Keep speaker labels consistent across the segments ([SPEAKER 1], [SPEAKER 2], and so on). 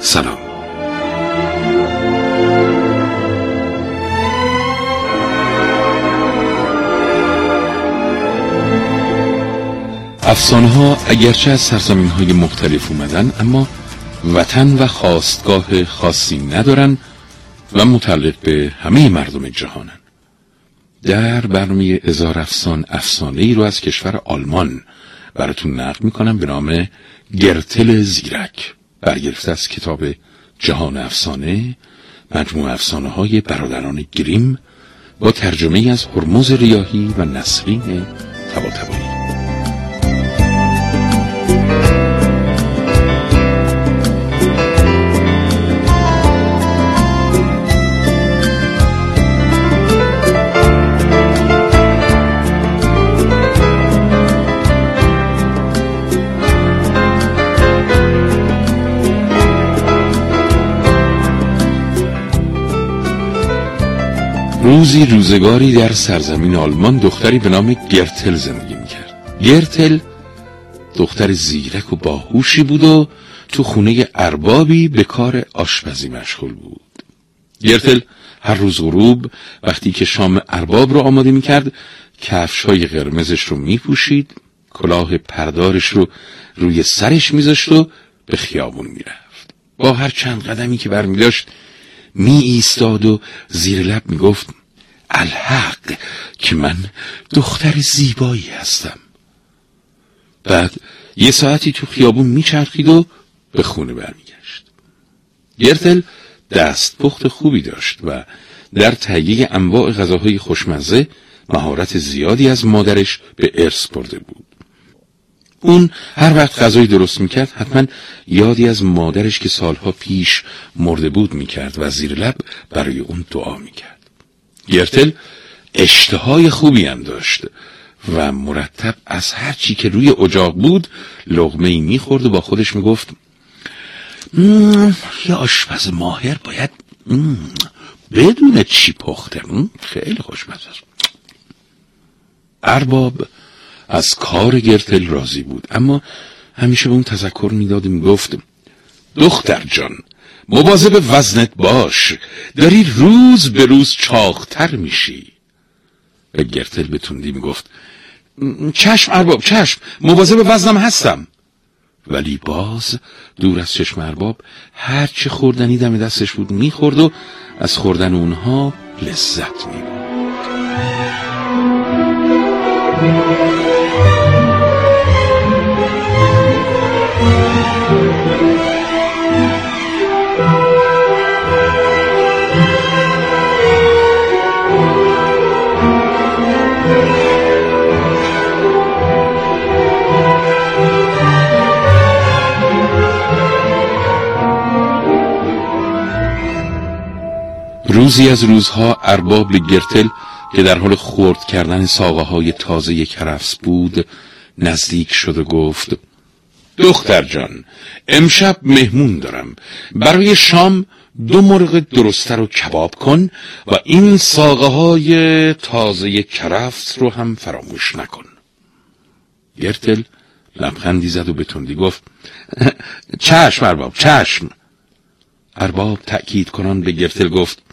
[SPEAKER 1] سلام. افسانه ها اگرچه از سرزمین های مختلف اومدن اما وطن و خواستگاه خاصی ندارن و متعلق به همه مردم جهانن. در برنامه ازار افسان افسانه ای رو از کشور آلمان براتون نقل می‌کنم به نام گرتل زیرک. برگرفته از کتاب جهان افسانه مجموع افسانه های برادران گریم با ترجمه از هرمز ریاهی و نسرین تباتبایی. روزی روزگاری در سرزمین آلمان دختری به نام گرتل زندگی می‌کرد. گرتل دختر زیرک و باهوشی بود و تو خونه اربابی به کار آشپزی مشغول بود. گرتل هر روز غروب وقتی که شام ارباب رو آماده می‌کرد کفش های قرمزش رو میپوشید کلاه پردارش رو روی سرش میذاشت و به خیابون می‌رفت. با هر چند قدمی که برمیداشت می ایستاد و زیر لب می گفت الحق که من دختر زیبایی هستم. بعد یه ساعتی تو خیابون میچرخید و به خونه برمیگشت. گرتل دست پخت خوبی داشت و در تهیه انواع غذاهای خوشمزه مهارت زیادی از مادرش به ارث برده بود. اون هر وقت غذایی درست می‌کرد حتما یادی از مادرش که سالها پیش مرده بود می‌کرد و زیر لب برای اون دعا می‌کرد. گرتل اشتهای خوبی هم داشت و مرتب از هر چی که روی اجاق بود لغمه ای می‌خورد و با خودش می‌گفت یه آشپز ماهر باید بدون چی پخته خیلی خوشمزه است. ارباب از کار گرتل راضی بود اما همیشه به اون تذکر می‌داد و می‌گفت دختر جان مواظب وزنت باش. داری روز به روز چاقتر میشی. گرتل به تندی می‌گفت چشم ارباب چشم مواظب وزنم هستم. ولی باز دور از چشم ارباب هر چه خوردنی دم دستش بود می‌خورد و از خوردن اونها لذت می‌برد. روزی از روزها ارباب گرتل که در حال خورد کردن ساقه های تازه کرفس بود نزدیک شد و گفت دختر جان امشب مهمون دارم. برای شام دو مرغ درسته رو کباب کن و این ساقه های تازه کرفس رو هم فراموش نکن. گرتل لبخندی زد و به تندی گفت چشم ارباب چشم. ارباب تأکید کنان به گرتل گفت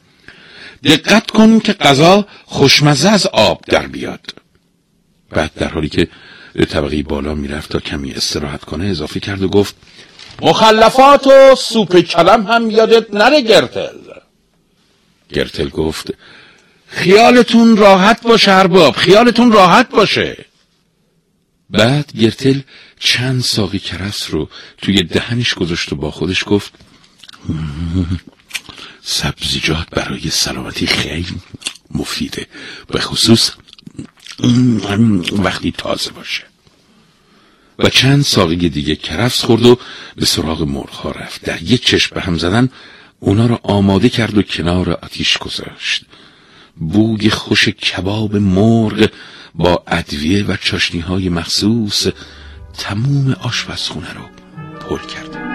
[SPEAKER 1] دقت کن که غذا خوشمزه از آب در بیاد. بعد در حالی که به طبقه بالا می‌رفت تا کمی استراحت کنه اضافه کرد و گفت
[SPEAKER 2] مخلفات و سوپ کلم هم یادت نره گرتل.
[SPEAKER 1] گرتل گفت
[SPEAKER 2] خیالتون راحت باشه ارباب خیالتون راحت باشه.
[SPEAKER 1] بعد گرتل چند ساقی کرفس رو توی دهنش گذاشت و با خودش گفت سبزیجات برای سلامتی خیلی مفیده. به خصوص وقتی تازه باشه. و چند ساقی دیگه کرفس خورد و به سراغ مرغ رفت. در یک چشم به هم زدن اونا را آماده کرد و کنار آتیش گذاشت. بوی خوش کباب مرغ با ادویه و چاشنی های مخصوص تموم آشپزخونه رو پر کرد.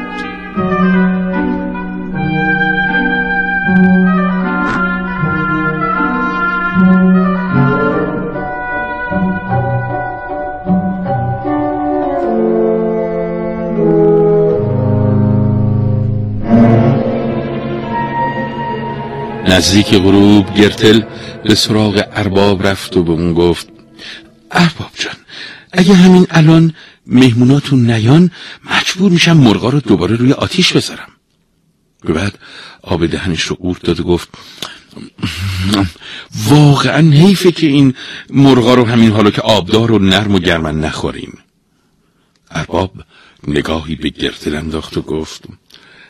[SPEAKER 1] نزدیک غروب گرتل به سراغ ارباب رفت و به اون گفت ارباب جان اگه همین الان مهموناتون نیان مجبور میشم مرغا رو دوباره روی آتیش بذارم. بعد آب دهنش رو قورت داد و گفت واقعا حیفه که این مرغا رو همین حالا که آبدار و نرم و گرمن نخوریم. ارباب نگاهی به گرتل انداخت و گفت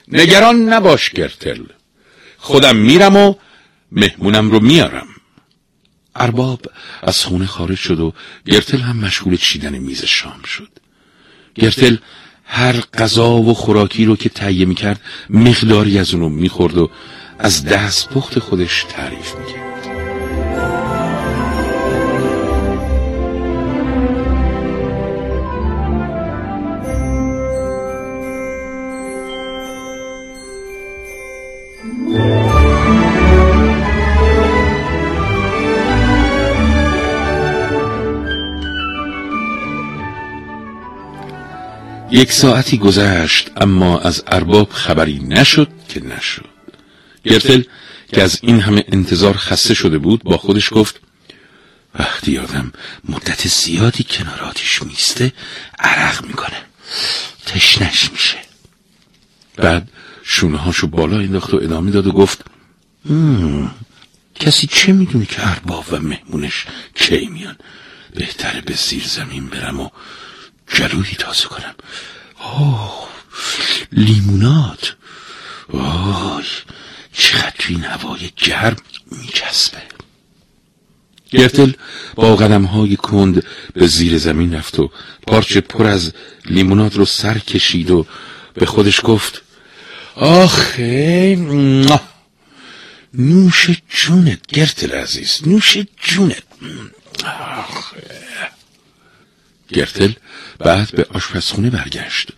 [SPEAKER 1] نگران نباش گرتل. خودم میرم و مهمونم رو میارم. ارباب از خونه خارج شد و گرتل هم مشغول چیدن میز شام شد. گرتل هر غذا و خوراکی رو که تهیه می‌کرد مقداری از اونو می‌خورد و از دست پخت خودش تعریف می‌کرد. یک ساعتی گذشت اما از ارباب خبری نشد که نشد. گرتل که از این همه انتظار خسته شده بود با خودش گفت وقتی آدم مدت زیادی کنار آتیش میسته عرق می‌کنه. تشنش میشه. بعد شونه هاشو بالا انداخت و ادامه داد و گفت کسی چه می‌دونه که ارباب و مهمونش کی میان؟ بهتره به زیر زمین برم و جلوی تازه کنم. آه لیمونات وای چقدر این هوای گرم میچسبه. گرتل با قدم های کند به زیر زمین رفت و پارچه پر از لیمونات رو سر کشید و به خودش گفت آخه نوش جونت گرتل عزیز نوش جونت. آخه. گرتل بعد به آشپزخونه برگشت.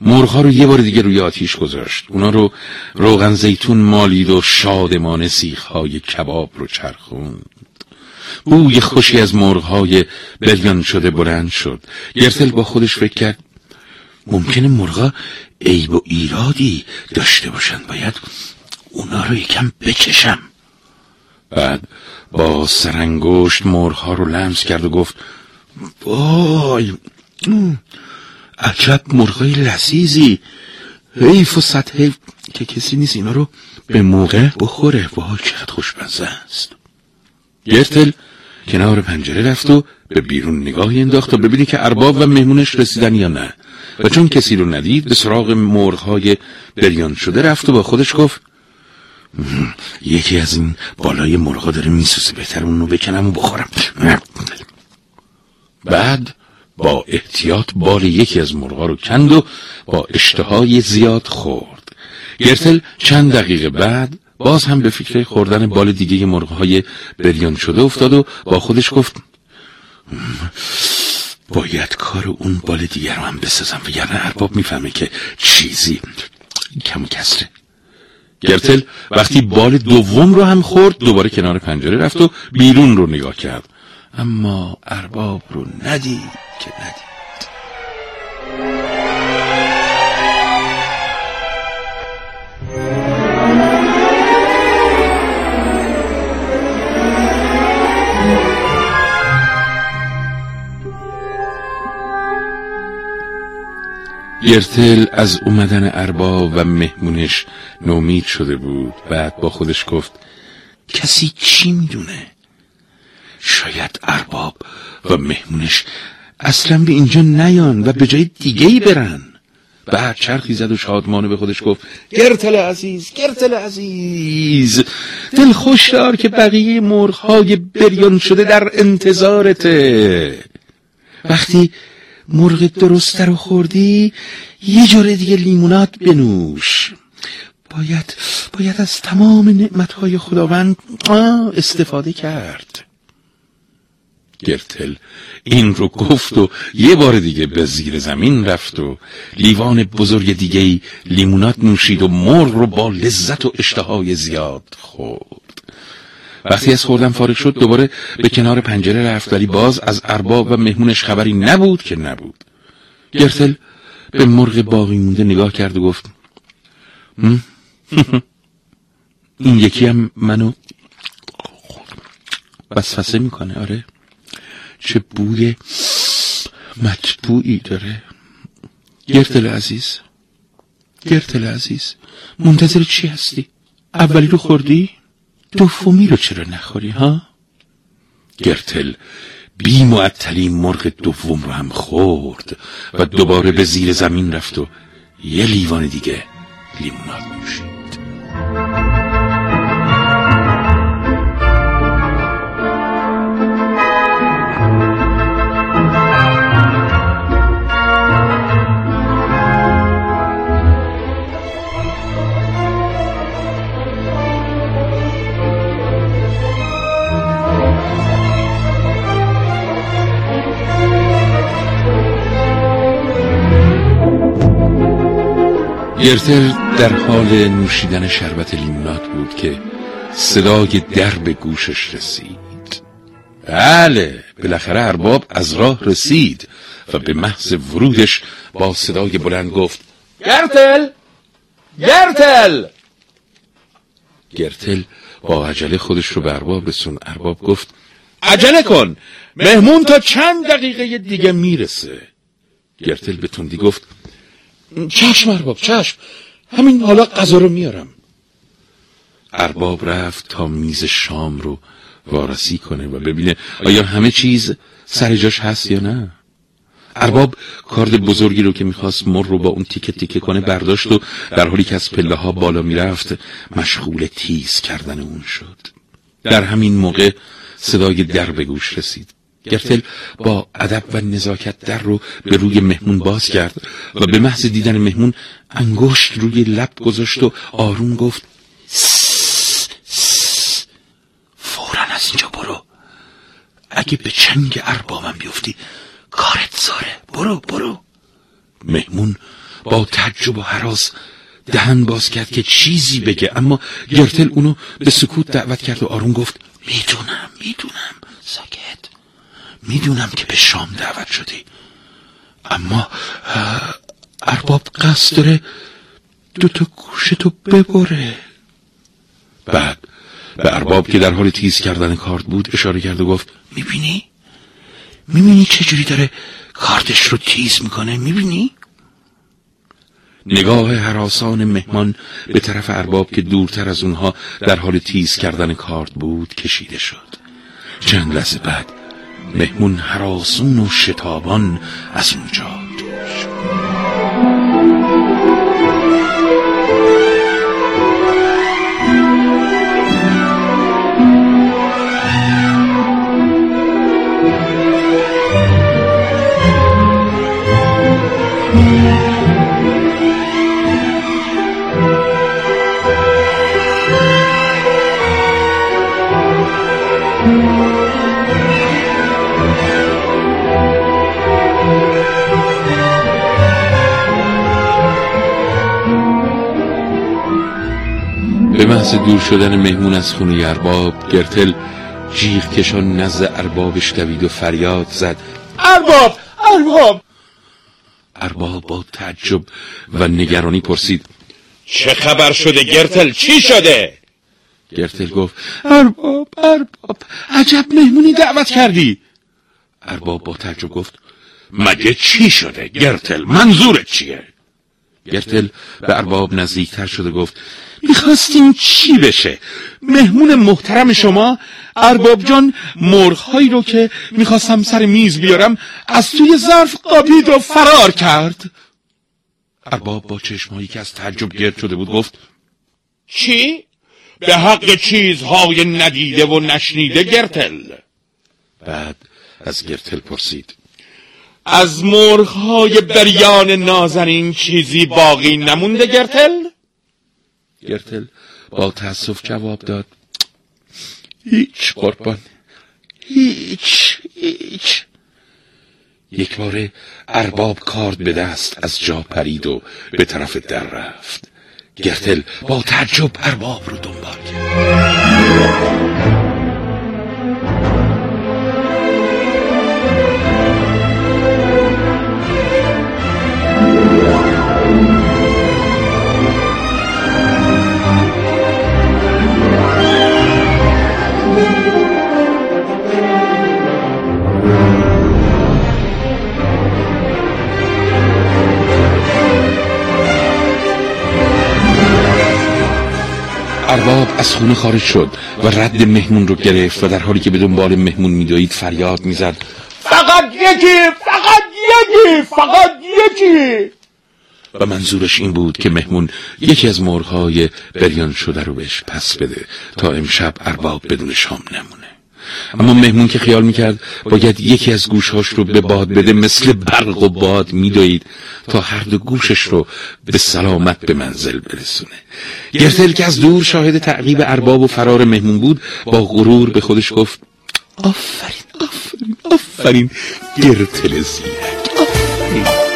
[SPEAKER 1] مرغها رو یه بار دیگه روی آتیش گذاشت. اونا رو روغن زیتون مالید و شادمان سیخهای کباب رو چرخوند. بوی خوشی از مرغهای بریان شده بلند شد. گرتل با خودش فکر کرد ممکنه مرغا عیب و ایرادی داشته باشن باید اونا رو یکم بکشم. بعد با سرنگشت مرغها رو لمس کرد و گفت وای عجب مرغای لسیزی حیف و صد حیف که کسی نیست اینا رو به موقع بخوره. وای چقدر خوشمزه است. گرتل کنار پنجره رفت و به بیرون نگاهی انداخت تا ببینی که ارباب و مهمونش رسیدن یا نه. و چون کسی رو ندید به سراغ مرغهای بریان شده رفت و با خودش گفت یکی از این بالای مرغا داره میسوزه. بهتر اون رو بکنم و بخورم. بعد با احتیاط بال یکی از مرغا رو کند و با اشتهای زیاد خورد. گرتل چند دقیقه بعد باز هم به فکر خوردن بال دیگه مرغهای بریان شده افتاد و با خودش گفت باید کار اون بال دیگر رو هم بسازم و یعنی ارباب می‌فهمه که چیزی کم کسره. گرتل وقتی بال دوم رو هم خورد دوباره کنار پنجره رفت و بیرون رو نگاه کرد. اما ارباب رو ندید که ندید. گرتل از اومدن ارباب و مهمونش نومید شده بود. بعد با خودش گفت کسی چی می‌دونه؟ شاید ارباب و مهمونش اصلا به اینجا نیان و به جای دیگه ای برن. بعد چرخی زد و شادمانه به خودش گفت گرتل عزیز گرتل عزیز دل خوش دار که بقیه مرغهای بریان شده در انتظارته. وقتی
[SPEAKER 2] مرغ درست رو خوردی یه جوره دیگه لیمونات بنوش. باید باید از تمام نعمتهای خداوند استفاده کرد.
[SPEAKER 1] گرتل. این رو گفت و یه بار دیگه به زیر زمین رفت و لیوان بزرگ دیگه لیمونات نوشید و مرغ رو با لذت و اشتهای زیاد خورد. وقتی از خوردن فارغ شد دوباره به کنار پنجره رفت ولی باز از ارباب و مهمونش خبری نبود که نبود. گرتل به مرغ باقی مونده نگاه کرد و گفت این یکی هم منو وسوسه می‌کنه آره. چه بوی مطبوعی داره گرتل عزیز گرتل عزیز منتظر چی هستی؟ اولی رو خوردی؟ دومی رو چرا نخوری ها؟ گرتل بی معطلی مرغ دوم رو هم خورد و دوباره به زیر زمین رفت و یه لیوان دیگه لیموناد نوشید گرتل در حال نوشیدن شربت لیمونات بود که صدای در به گوشش رسید. بله بالاخره ارباب از راه رسید و به محض ورودش با صدای بلند گفت
[SPEAKER 2] گرتل! گرتل!
[SPEAKER 1] گرتل با عجله خودش رو به ارباب رسون. ارباب گفت
[SPEAKER 2] عجله کن! مهمون تا چند دقیقه دیگه می‌رسه.
[SPEAKER 1] گرتل به تندی گفت
[SPEAKER 2] چشم ارباب چشم. همین حالا غذا رو میارم.
[SPEAKER 1] ارباب رفت تا میز شام رو وارسی کنه و ببینه آیا همه چیز سر جاش هست یا نه. ارباب کارد بزرگی رو که می‌خواست مر رو با اون تیکه تیکه کنه برداشت و در حالی که از پله ها بالا می‌رفت مشغول تیز کردن اون شد. در همین موقع صدای در به گوش رسید. گرتل با ادب و نزاکت در رو به روی مهمون باز کرد و به محض دیدن مهمون انگشت روی لب گذاشت و آروم گفت فورا از اینجا برو. اگه به چنگ اربابم بیفتی کارت زاره برو برو. مهمون با تعجب و حراس دهن باز کرد که چیزی بگه اما گرتل اونو به سکوت دعوت کرد و آروم گفت می‌دونم می‌دونم. ساکت. می‌دونم که به شام دعوت شدی اما ارباب قصد داره دوتا گوشتو ببره بعد به ارباب که در حال تیز کردن کارت بود اشاره کرد و گفت می‌بینی؟ می‌بینی چجوری داره کارتش رو تیز می‌کنه می‌بینی؟ نگاه حراسان مهمان به طرف ارباب که دورتر از اونها در حال تیز کردن کارت بود کشیده شد چند لحظه بعد مهمون حراسون و شتابان از اونجا. به محض دور شدن مهمون از خونه ارباب گرتل جیغ کشان نزد اربابش دوید و فریاد زد.
[SPEAKER 2] ارباب! ارباب!
[SPEAKER 1] ارباب با تعجب و نگرانی پرسید.
[SPEAKER 2] چه خبر شده گرتل؟ چی شده؟
[SPEAKER 1] گرتل گفت
[SPEAKER 2] ارباب ارباب عجب مهمونی دعوت کردی.
[SPEAKER 1] ارباب با تعجب گفت مگه چی شده گرتل؟ منظورت چیه؟ گرتل به ارباب نزدیکتر شده گفت
[SPEAKER 2] می‌خواستیم چی بشه مهمون محترم شما ارباب جان مرغهایی رو که می‌خواستم سر میز بیارم از توی ظرف قابید و فرار کرد
[SPEAKER 1] ارباب با چشمایی که از تعجب گرد شده بود گفت
[SPEAKER 2] چی؟ به حق چیزهای ندیده و نشنیده گرتل
[SPEAKER 1] بعد از گرتل پرسید
[SPEAKER 2] از مرغهای بریان نازنین چیزی باقی نمونده گرتل؟
[SPEAKER 1] گرتل با تأسف جواب داد. هیچ قربان. هیچ هیچ. یک باره ارباب کارد به دست از جا پرید و به طرف در رفت. گرتل با تعجب ارباب رو دنبال کرد. ارباب از خونه خارج شد و رد مهمون رو گرفت و در حالی که به دنبال مهمون میدوید فریاد می‌زد.
[SPEAKER 2] فقط یکی فقط یکی فقط یکی.
[SPEAKER 1] و منظورش این بود که مهمون یکی از مرغهای بریان شده رو بهش پس بده تا امشب ارباب بدون شام نمونه. اما مهمون که خیال می‌کرد باید یکی از گوشهاش رو به باد بده مثل برق و باد میدوید تا هر دو گوشش رو به سلامت به منزل برسونه. گرتل که از دور شاهد تعقیب ارباب و فرار مهمون بود با غرور به خودش گفت آفرین آفرین آفرین گرتل زیرک آفرین.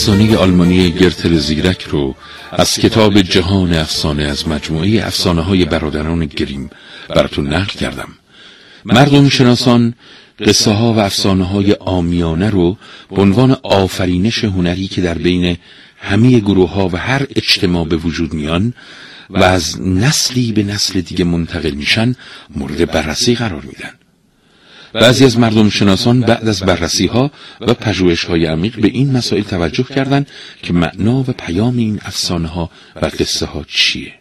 [SPEAKER 1] افسانه آلمانی گرتل زیرک رو از کتاب جهان افسانه از مجموعه افسانه های برادران گریم براتون نقل کردم. مردم شناسان قصه ها و افسانه های آمیانه رو به عنوان آفرینش هنری که در بین همه گروه ها و هر اجتماع به وجود میان و از نسلی به نسل دیگه منتقل میشن مورد بررسی قرار میدن. بعضی از مردم شناسان بعد از بررسی ها و پژوهش های عمیق به این مسائل توجه کردند که معنا و پیام این افسانه ها و قصه ها چیه.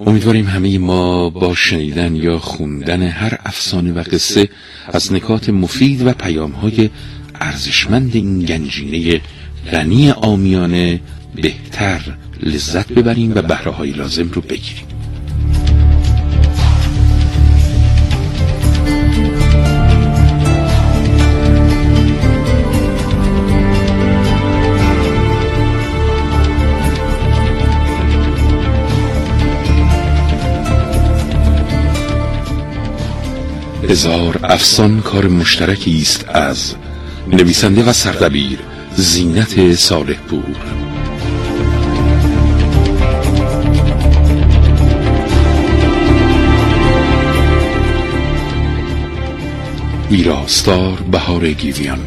[SPEAKER 1] امیدواریم همه ما با شنیدن یا خوندن هر افسانه و قصه از نکات مفید و پیام های ارزشمند این گنجینه غنی آمیانه بهتر لذت ببریم و بهره لازم رو بگیریم. هزار افسان کار مشترکی است از نویسنده و سردبیر زینت صالح پور ویراستار بهار گیویان.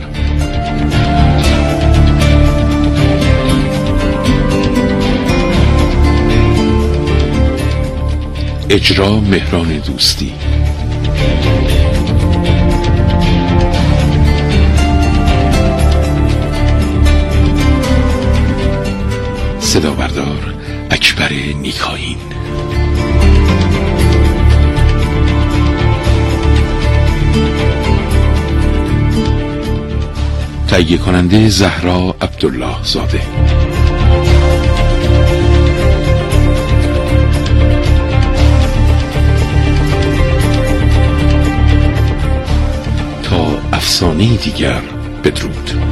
[SPEAKER 1] اجرا مهران دوستی. صدا بردار اکبر نیکاین تهیه کننده زهرا عبدالله زاده. تا افسانه دیگر بدرود.